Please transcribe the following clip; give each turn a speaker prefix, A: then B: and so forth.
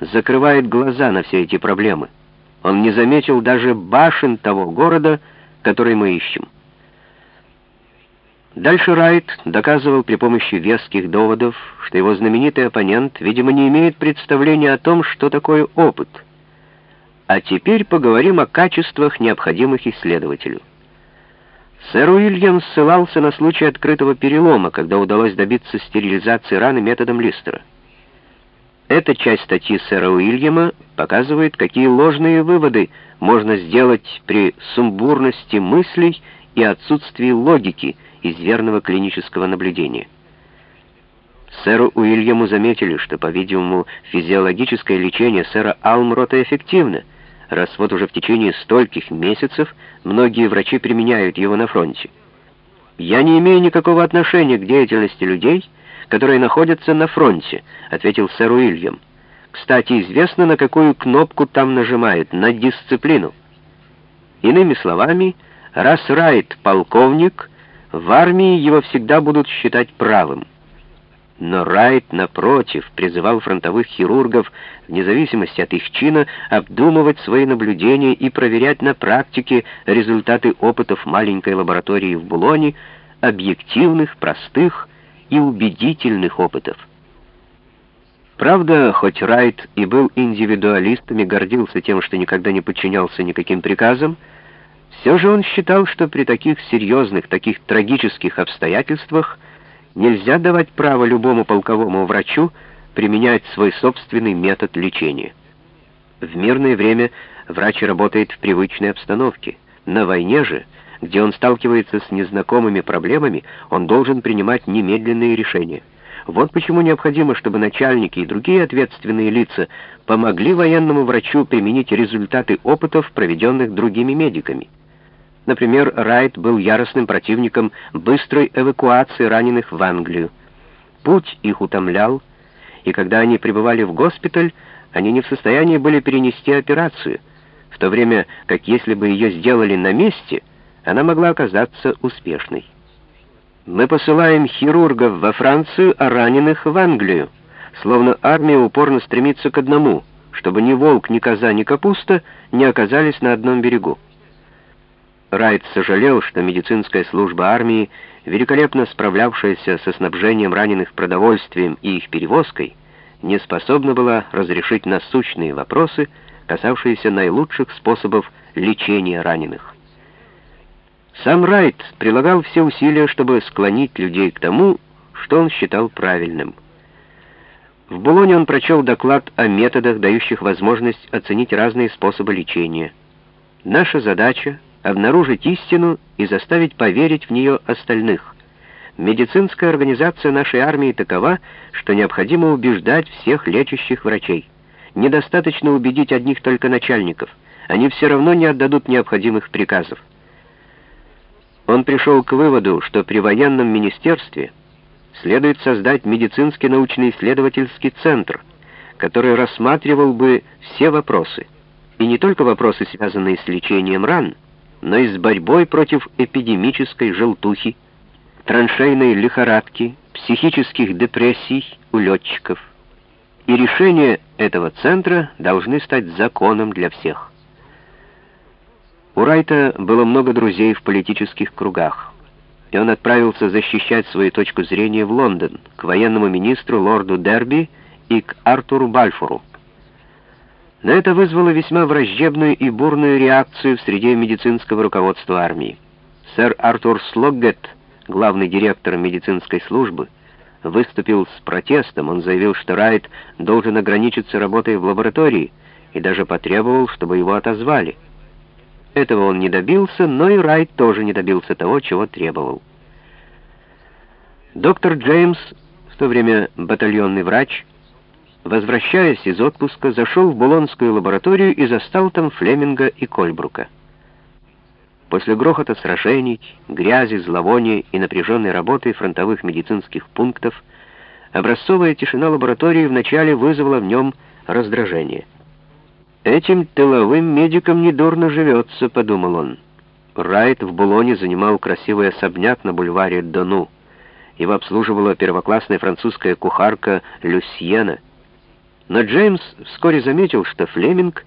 A: закрывает глаза на все эти проблемы. Он не заметил даже башен того города, который мы ищем. Дальше Райт доказывал при помощи веских доводов, что его знаменитый оппонент, видимо, не имеет представления о том, что такое опыт. А теперь поговорим о качествах, необходимых исследователю. Сэр Уильям ссылался на случай открытого перелома, когда удалось добиться стерилизации раны методом Листера. Эта часть статьи сэра Уильяма показывает, какие ложные выводы можно сделать при сумбурности мыслей и отсутствии логики из верного клинического наблюдения. Сэру Уильяму заметили, что, по-видимому, физиологическое лечение сэра Алмрота эффективно, раз вот уже в течение стольких месяцев многие врачи применяют его на фронте. Я не имею никакого отношения к деятельности людей, которые находятся на фронте», — ответил сэр Уильям. «Кстати, известно, на какую кнопку там нажимают, на дисциплину». Иными словами, раз Райт — полковник, в армии его всегда будут считать правым. Но Райт, напротив, призывал фронтовых хирургов, вне зависимости от их чина, обдумывать свои наблюдения и проверять на практике результаты опытов маленькой лаборатории в Булоне, объективных, простых и убедительных опытов. Правда, хоть Райт и был индивидуалистом и гордился тем, что никогда не подчинялся никаким приказам, все же он считал, что при таких серьезных, таких трагических обстоятельствах нельзя давать право любому полковому врачу применять свой собственный метод лечения. В мирное время врач работает в привычной обстановке. На войне же — где он сталкивается с незнакомыми проблемами, он должен принимать немедленные решения. Вот почему необходимо, чтобы начальники и другие ответственные лица помогли военному врачу применить результаты опытов, проведенных другими медиками. Например, Райт был яростным противником быстрой эвакуации раненых в Англию. Путь их утомлял, и когда они прибывали в госпиталь, они не в состоянии были перенести операцию, в то время как если бы ее сделали на месте — она могла оказаться успешной. Мы посылаем хирургов во Францию, а раненых в Англию, словно армия упорно стремится к одному, чтобы ни волк, ни коза, ни капуста не оказались на одном берегу. Райт сожалел, что медицинская служба армии, великолепно справлявшаяся со снабжением раненых продовольствием и их перевозкой, не способна была разрешить насущные вопросы, касавшиеся наилучших способов лечения раненых. Сам Райт прилагал все усилия, чтобы склонить людей к тому, что он считал правильным. В Булоне он прочел доклад о методах, дающих возможность оценить разные способы лечения. Наша задача — обнаружить истину и заставить поверить в нее остальных. Медицинская организация нашей армии такова, что необходимо убеждать всех лечащих врачей. Недостаточно убедить одних только начальников. Они все равно не отдадут необходимых приказов он пришел к выводу, что при военном министерстве следует создать медицинский научно-исследовательский центр, который рассматривал бы все вопросы, и не только вопросы, связанные с лечением ран, но и с борьбой против эпидемической желтухи, траншейной лихорадки, психических депрессий у летчиков. И решения этого центра должны стать законом для всех. У Райта было много друзей в политических кругах, и он отправился защищать свою точку зрения в Лондон, к военному министру лорду Дерби и к Артуру Бальфору. Но это вызвало весьма враждебную и бурную реакцию в среде медицинского руководства армии. Сэр Артур Слоггет, главный директор медицинской службы, выступил с протестом. Он заявил, что Райт должен ограничиться работой в лаборатории и даже потребовал, чтобы его отозвали. Этого он не добился, но и Райт тоже не добился того, чего требовал. Доктор Джеймс, в то время батальонный врач, возвращаясь из отпуска, зашел в Булонскую лабораторию и застал там Флеминга и Кольбрука. После грохота сражений, грязи, зловония и напряженной работы фронтовых медицинских пунктов образцовая тишина лаборатории вначале вызвала в нем раздражение — «Этим тыловым медикам недурно живется», — подумал он. Райт в Булоне занимал красивый особняк на бульваре Дону. Его обслуживала первоклассная французская кухарка Люсьена. Но Джеймс вскоре заметил, что Флеминг